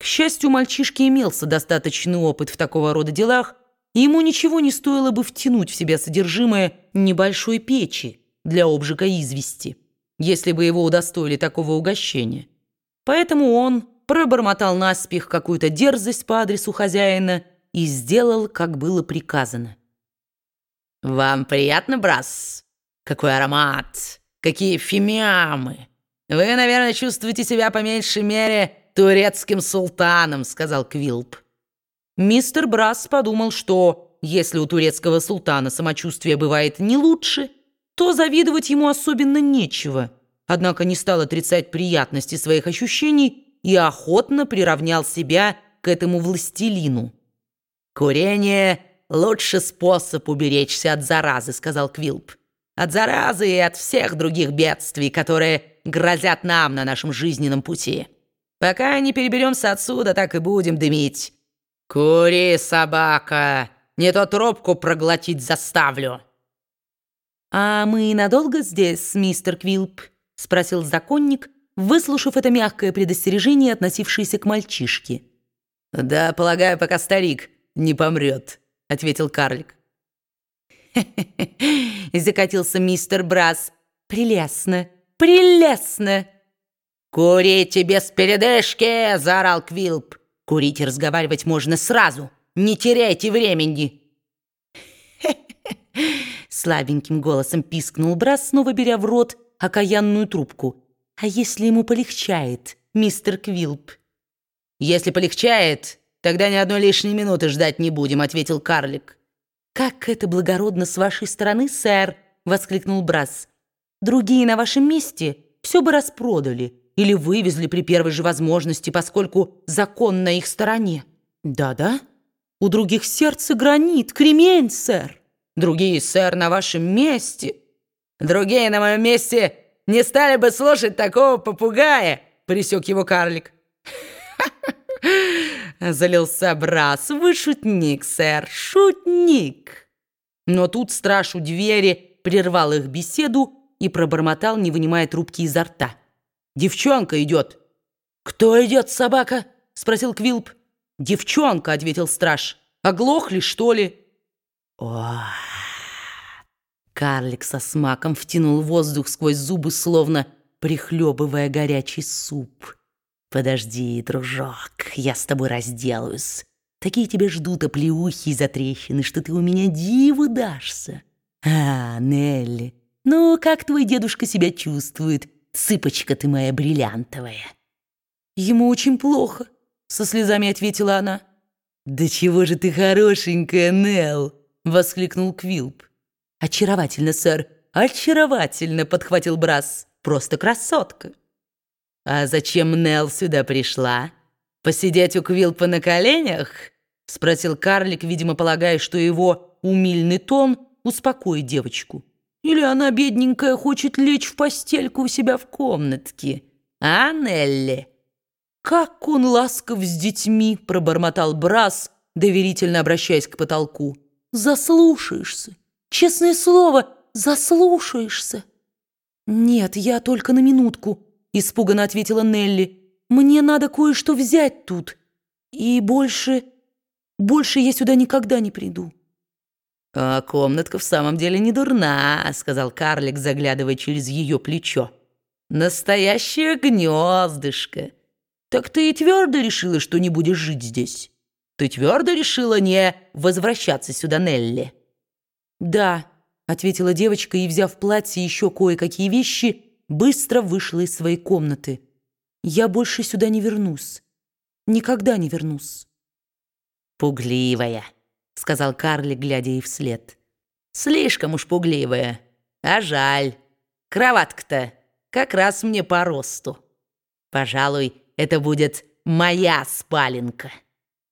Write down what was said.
К счастью, у мальчишки имелся достаточный опыт в такого рода делах, и ему ничего не стоило бы втянуть в себя содержимое небольшой печи для обжига извести, если бы его удостоили такого угощения. Поэтому он пробормотал наспех какую-то дерзость по адресу хозяина и сделал, как было приказано. «Вам приятно, Брас? Какой аромат! Какие фимиамы! Вы, наверное, чувствуете себя по меньшей мере турецким султаном», — сказал Квилп. Мистер Брас подумал, что если у турецкого султана самочувствие бывает не лучше, то завидовать ему особенно нечего, однако не стал отрицать приятности своих ощущений и охотно приравнял себя к этому властелину. «Курение — лучший способ уберечься от заразы», — сказал Квилп. «От заразы и от всех других бедствий, которые грозят нам на нашем жизненном пути. Пока не переберемся отсюда, так и будем дымить. Кури, собака, не то трубку проглотить заставлю». «А мы надолго здесь, мистер Квилп?» — спросил законник, выслушав это мягкое предостережение, относившееся к мальчишке. «Да, полагаю, пока старик не помрет», — ответил карлик. «Хе-хе-хе», — закатился мистер Брас. «Прелестно, прелестно!» «Курите без передышки!» — заорал Квилп. «Курить и разговаривать можно сразу. Не теряйте времени!» Слабеньким голосом пискнул Брас, снова беря в рот окаянную трубку. «А если ему полегчает, мистер Квилп?» «Если полегчает, тогда ни одной лишней минуты ждать не будем», — ответил карлик. «Как это благородно с вашей стороны, сэр!» — воскликнул Брас. «Другие на вашем месте все бы распродали или вывезли при первой же возможности, поскольку закон на их стороне. Да-да, у других сердце гранит, кремень, сэр. Другие, сэр, на вашем месте. Другие на моем месте не стали бы слушать такого попугая, присек его карлик. Залился Брас. Вы шутник, сэр, шутник. Но тут страж у двери прервал их беседу и пробормотал, не вынимая трубки изо рта. Девчонка идет». «Кто идет, собака?» — спросил Квилп. «Девчонка», — ответил страж. «Оглохли, что ли?» О, Карлик со смаком втянул воздух сквозь зубы, словно прихлебывая горячий суп. «Подожди, дружок, я с тобой разделаюсь. Такие тебя ждут оплеухи и затрещины, что ты у меня диву дашься. А, Нелли, ну как твой дедушка себя чувствует?» Цыпочка ты моя бриллиантовая». «Ему очень плохо», — со слезами ответила она. «Да чего же ты хорошенькая, Нелл!» — воскликнул Квилп. «Очаровательно, сэр, очаровательно!» — подхватил Брас. «Просто красотка!» «А зачем Нелл сюда пришла? Посидеть у Квилпа на коленях?» — спросил карлик, видимо, полагая, что его умильный тон успокоит девочку. Или она, бедненькая, хочет лечь в постельку у себя в комнатке? А, Нелли?» «Как он ласков с детьми!» — пробормотал Брас, доверительно обращаясь к потолку. «Заслушаешься! Честное слово, заслушаешься!» «Нет, я только на минутку», — испуганно ответила Нелли. «Мне надо кое-что взять тут. И больше... больше я сюда никогда не приду». «А комнатка в самом деле не дурна», — сказал карлик, заглядывая через ее плечо. «Настоящее гнездышко. Так ты и твердо решила, что не будешь жить здесь? Ты твердо решила не возвращаться сюда, Нелли?» «Да», — ответила девочка и, взяв платье и еще кое-какие вещи, быстро вышла из своей комнаты. «Я больше сюда не вернусь. Никогда не вернусь». «Пугливая», — сказал Карли, глядя ей вслед. «Слишком уж пугливая. А жаль. Кроватка-то как раз мне по росту. Пожалуй, это будет моя спаленка».